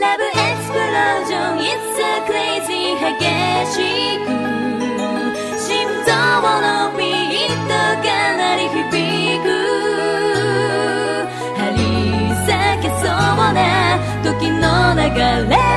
ラブエク Explosion It's crazy 激しく心臓のビートが鳴り響く張り裂けそうな時の流れ